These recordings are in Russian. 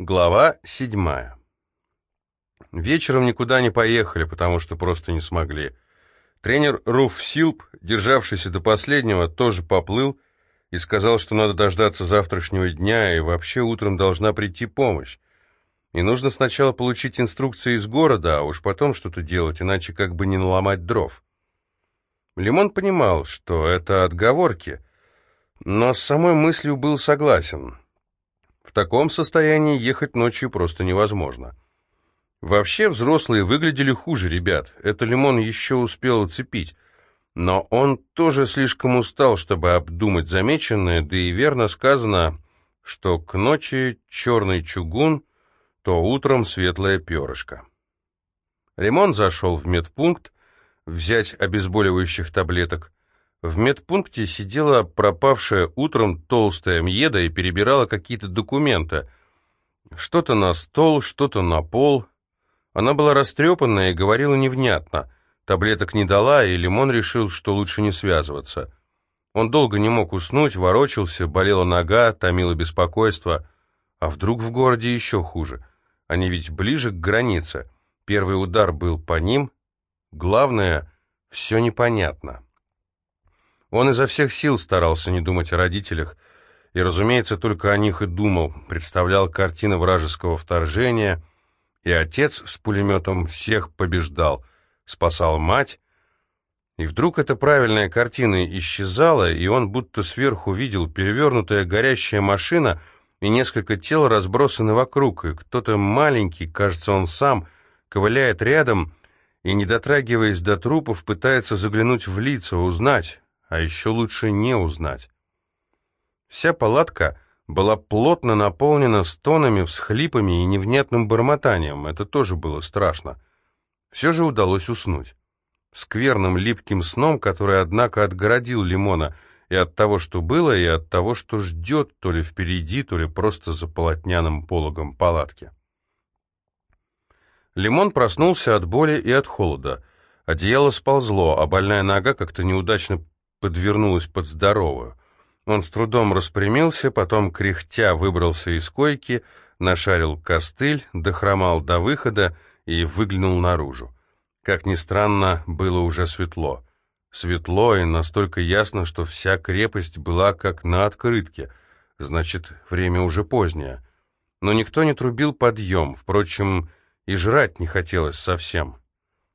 Глава седьмая. Вечером никуда не поехали, потому что просто не смогли. Тренер Руф Силп, державшийся до последнего, тоже поплыл и сказал, что надо дождаться завтрашнего дня, и вообще утром должна прийти помощь. И нужно сначала получить инструкции из города, а уж потом что-то делать, иначе как бы не наломать дров. Лимон понимал, что это отговорки, но с самой мыслью был согласен. В таком состоянии ехать ночью просто невозможно. Вообще взрослые выглядели хуже ребят, это Лимон еще успел уцепить, но он тоже слишком устал, чтобы обдумать замеченное, да и верно сказано, что к ночи черный чугун, то утром светлое перышко. Лимон зашел в медпункт взять обезболивающих таблеток. В медпункте сидела пропавшая утром толстая Мьеда и перебирала какие-то документы. Что-то на стол, что-то на пол. Она была растрепанная и говорила невнятно. Таблеток не дала, и Лимон решил, что лучше не связываться. Он долго не мог уснуть, ворочался, болела нога, томило беспокойство. А вдруг в городе еще хуже? Они ведь ближе к границе. Первый удар был по ним. Главное, все непонятно. Он изо всех сил старался не думать о родителях, и, разумеется, только о них и думал, представлял картины вражеского вторжения, и отец с пулеметом всех побеждал, спасал мать, и вдруг эта правильная картина исчезала, и он будто сверху видел перевернутая горящая машина — и несколько тел разбросаны вокруг, и кто-то маленький, кажется, он сам, ковыляет рядом и, не дотрагиваясь до трупов, пытается заглянуть в лица, узнать, а еще лучше не узнать. Вся палатка была плотно наполнена стонами, всхлипами и невнятным бормотанием, это тоже было страшно. Все же удалось уснуть. Скверным липким сном, который, однако, отгородил Лимона — и от того, что было, и от того, что ждет, то ли впереди, то ли просто за полотняным пологом палатки. Лимон проснулся от боли и от холода. Одеяло сползло, а больная нога как-то неудачно подвернулась под здоровую. Он с трудом распрямился, потом, кряхтя, выбрался из койки, нашарил костыль, дохромал до выхода и выглянул наружу. Как ни странно, было уже светло. Светло и настолько ясно, что вся крепость была как на открытке. Значит, время уже позднее. Но никто не трубил подъем. Впрочем, и жрать не хотелось совсем.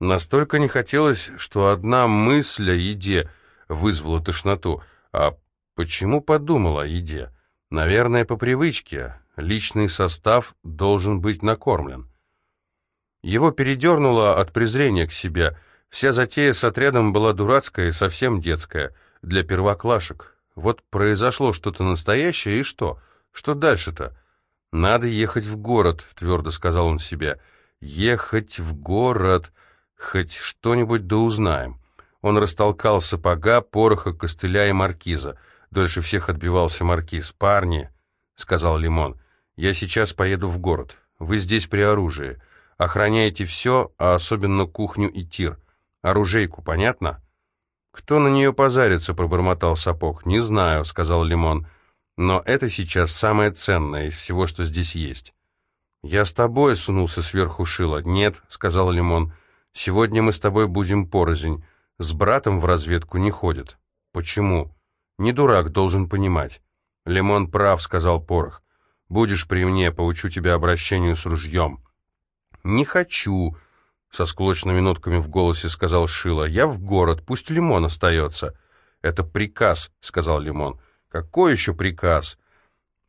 Настолько не хотелось, что одна мысль о еде вызвала тошноту. А почему подумал о еде? Наверное, по привычке. Личный состав должен быть накормлен. Его передернуло от презрения к себе – Вся затея с отрядом была дурацкая и совсем детская, для первоклашек. Вот произошло что-то настоящее, и что? Что дальше-то? «Надо ехать в город», — твердо сказал он себе. «Ехать в город. Хоть что-нибудь да узнаем». Он растолкал сапога, пороха, костыля и маркиза. Дольше всех отбивался маркиз. «Парни», — сказал Лимон, — «я сейчас поеду в город. Вы здесь при оружии. Охраняете все, а особенно кухню и тир. Оружейку, понятно? Кто на нее позарится, пробормотал сапог. Не знаю, сказал Лимон. Но это сейчас самое ценное из всего, что здесь есть. Я с тобой сунулся сверху шила. Нет, сказал Лимон. Сегодня мы с тобой будем порознь. С братом в разведку не ходит. Почему? Не дурак, должен понимать. Лимон прав, сказал Порох. Будешь при мне, поучу тебя обращению с ружьем. Не хочу, со склочными нотками в голосе сказал Шила. «Я в город, пусть Лимон остается». «Это приказ», — сказал Лимон. «Какой еще приказ?»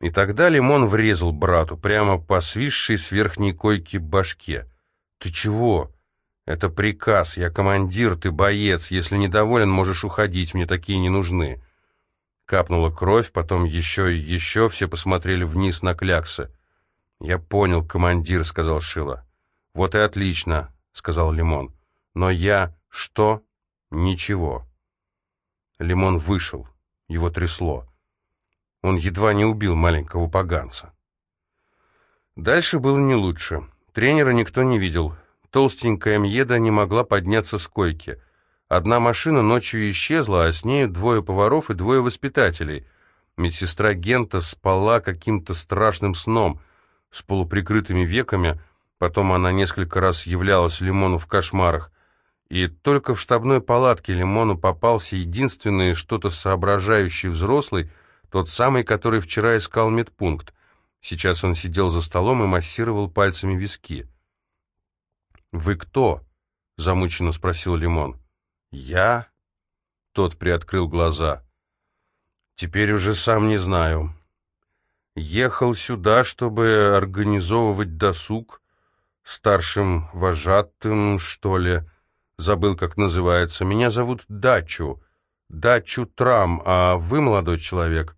И тогда Лимон врезал брату прямо по свисшей с верхней койки башке. «Ты чего?» «Это приказ. Я командир, ты боец. Если недоволен, можешь уходить. Мне такие не нужны». Капнула кровь, потом еще и еще. Все посмотрели вниз на кляксы. «Я понял, командир», — сказал Шила. «Вот и отлично сказал Лимон. «Но я... что? Ничего». Лимон вышел. Его трясло. Он едва не убил маленького поганца. Дальше было не лучше. Тренера никто не видел. Толстенькая Мьеда не могла подняться с койки. Одна машина ночью исчезла, а с нею двое поваров и двое воспитателей. Медсестра Гента спала каким-то страшным сном. с полуприкрытыми веками, потом она несколько раз являлась Лимону в кошмарах, и только в штабной палатке Лимону попался единственный что-то соображающий взрослый, тот самый, который вчера искал медпункт. Сейчас он сидел за столом и массировал пальцами виски. «Вы кто?» — замученно спросил Лимон. «Я?» — тот приоткрыл глаза. «Теперь уже сам не знаю. Ехал сюда, чтобы организовывать досуг старшим вожатым, что ли. Забыл, как называется. Меня зовут Дачу. Дачу Трам, а вы, молодой человек?»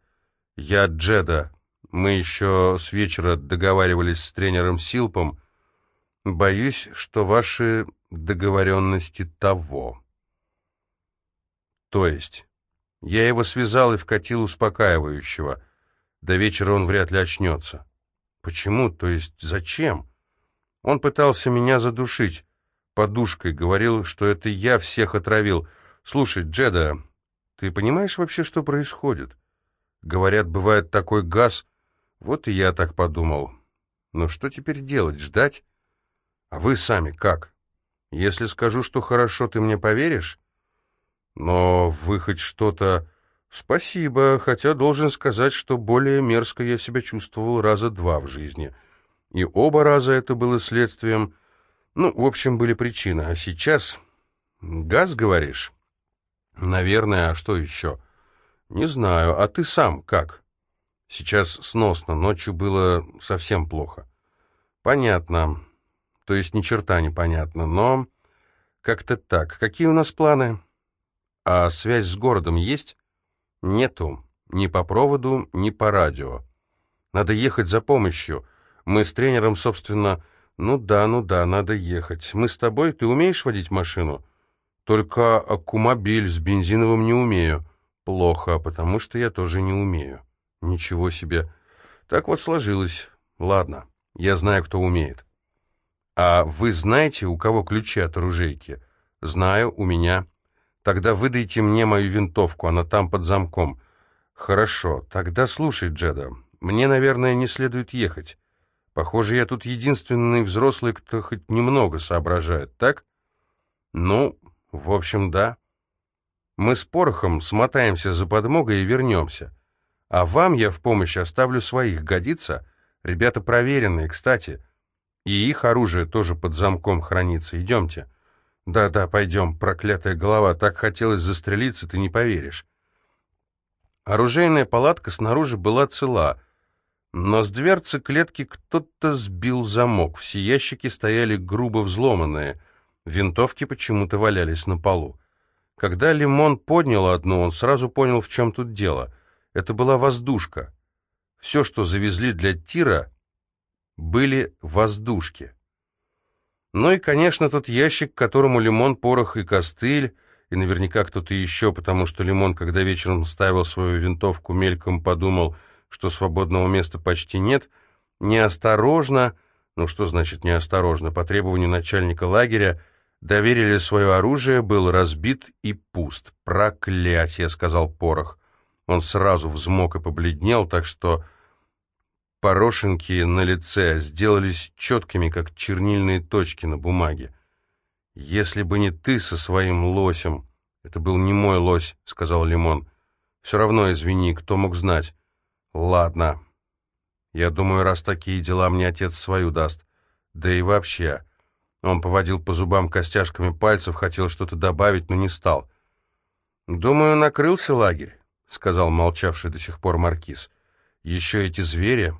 «Я Джеда. Мы еще с вечера договаривались с тренером Силпом. Боюсь, что ваши договоренности того». «То есть?» Я его связал и вкатил успокаивающего. До вечера он вряд ли очнется. Почему? То есть зачем? Он пытался меня задушить подушкой, говорил, что это я всех отравил. Слушай, Джеда, ты понимаешь вообще, что происходит? Говорят, бывает такой газ. Вот и я так подумал. Но что теперь делать? Ждать? А вы сами как? Если скажу, что хорошо, ты мне поверишь? Но вы хоть что-то... Спасибо, хотя должен сказать, что более мерзко я себя чувствовал раза два в жизни. И оба раза это было следствием... Ну, в общем, были причины. А сейчас... Газ, говоришь? Наверное, а что еще? Не знаю. А ты сам как? Сейчас сносно, ночью было совсем плохо. Понятно. То есть ни черта не понятно, но... Как-то так. Какие у нас планы? А связь с городом есть? Нету. Ни по проводу, ни по радио. Надо ехать за помощью. Мы с тренером, собственно... Ну да, ну да, надо ехать. Мы с тобой... Ты умеешь водить машину? Только аккумобиль с бензиновым не умею. Плохо, потому что я тоже не умею. Ничего себе. Так вот сложилось. Ладно, я знаю, кто умеет. А вы знаете, у кого ключи от оружейки? Знаю, у меня. Тогда выдайте мне мою винтовку, она там под замком. Хорошо, тогда слушай, Джеда, мне, наверное, не следует ехать. Похоже, я тут единственный взрослый, кто хоть немного соображает, так? Ну, в общем, да. Мы с Порохом смотаемся за подмогой и вернемся. А вам я в помощь оставлю своих, годится? Ребята проверенные, кстати. И их оружие тоже под замком хранится. Идемте. Да-да, пойдем, проклятая голова, так хотелось застрелиться, ты не поверишь. Оружейная палатка снаружи была цела, но с дверцы клетки кто-то сбил замок. Все ящики стояли грубо взломанные, винтовки почему-то валялись на полу. Когда Лимон поднял одну, он сразу понял, в чем тут дело. Это была воздушка. Все, что завезли для тира, были воздушки. Ну и, конечно, тот ящик, к которому лимон, порох и костыль, и наверняка кто-то еще, потому что Лимон, когда вечером ставил свою винтовку, мельком подумал, что свободного места почти нет, неосторожно, ну что значит неосторожно, по требованию начальника лагеря, доверили свое оружие, был разбит и пуст. «Проклятие!» — сказал Порох. Он сразу взмок и побледнел, так что Порошинки на лице сделались четкими, как чернильные точки на бумаге. «Если бы не ты со своим лосем...» «Это был не мой лось», — сказал Лимон. «Все равно извини, кто мог знать?» «Ладно. Я думаю, раз такие дела, мне отец свою даст. Да и вообще...» Он поводил по зубам костяшками пальцев, хотел что-то добавить, но не стал. «Думаю, накрылся лагерь», — сказал молчавший до сих пор маркиз. «Еще эти звери...»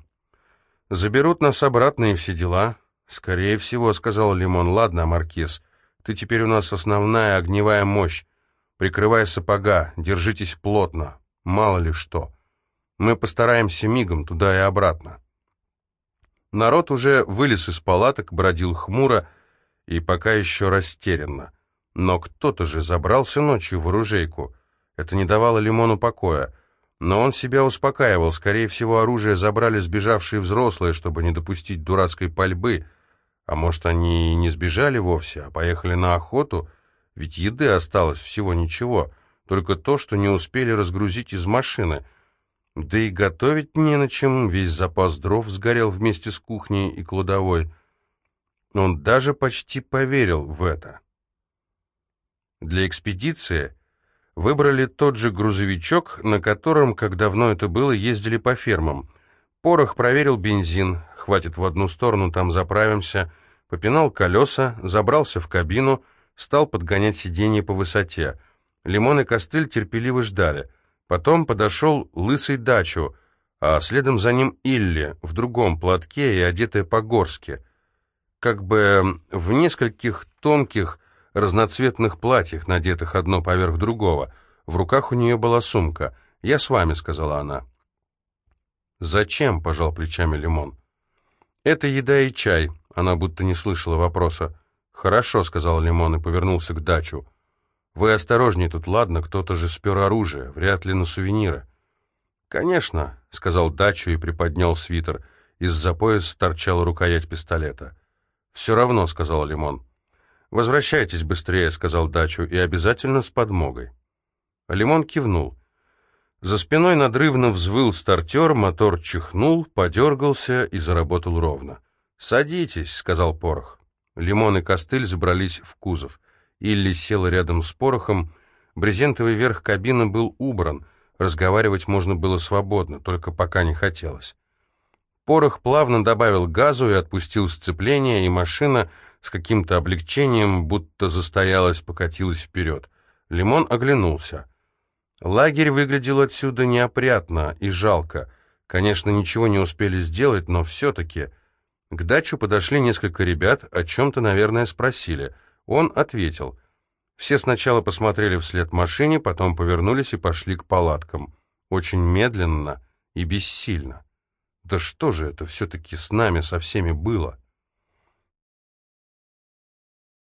Заберут нас обратно и все дела. Скорее всего, сказал Лимон. Ладно, Маркиз, ты теперь у нас основная огневая мощь. Прикрывай сапога, держитесь плотно. Мало ли что. Мы постараемся мигом туда и обратно. Народ уже вылез из палаток, бродил хмуро и пока еще растерянно. Но кто-то же забрался ночью в оружейку. Это не давало Лимону покоя. Но он себя успокаивал. Скорее всего, оружие забрали сбежавшие взрослые, чтобы не допустить дурацкой пальбы. А может, они и не сбежали вовсе, а поехали на охоту? Ведь еды осталось всего ничего, только то, что не успели разгрузить из машины. Да и готовить не на чем, весь запас дров сгорел вместе с кухней и кладовой. Он даже почти поверил в это. Для экспедиции выбрали тот же грузовичок, на котором, как давно это было, ездили по фермам. Порох проверил бензин, хватит в одну сторону, там заправимся, попинал колеса, забрался в кабину, стал подгонять сиденье по высоте. Лимон и костыль терпеливо ждали. Потом подошел лысый дачу, а следом за ним Илли в другом платке и одетая по-горски, как бы в нескольких тонких разноцветных платьях, надетых одно поверх другого. В руках у нее была сумка. «Я с вами», — сказала она. «Зачем?» — пожал плечами Лимон. «Это еда и чай», — она будто не слышала вопроса. «Хорошо», — сказал Лимон и повернулся к дачу. «Вы осторожней тут, ладно? Кто-то же спер оружие, вряд ли на сувениры». «Конечно», — сказал дачу и приподнял свитер. Из-за пояса торчала рукоять пистолета. «Все равно», — сказал Лимон. «Возвращайтесь быстрее», — сказал дачу, — «и обязательно с подмогой». Лимон кивнул. За спиной надрывно взвыл стартер, мотор чихнул, подергался и заработал ровно. «Садитесь», — сказал Порох. Лимон и Костыль забрались в кузов. Илли села рядом с Порохом. Брезентовый верх кабины был убран. Разговаривать можно было свободно, только пока не хотелось. Порох плавно добавил газу и отпустил сцепление, и машина с каким-то облегчением, будто застоялась, покатилась вперед. Лимон оглянулся. Лагерь выглядел отсюда неопрятно и жалко. Конечно, ничего не успели сделать, но все-таки... К дачу подошли несколько ребят, о чем-то, наверное, спросили. Он ответил. Все сначала посмотрели вслед машине, потом повернулись и пошли к палаткам. Очень медленно и бессильно. Да что же это все-таки с нами со всеми было?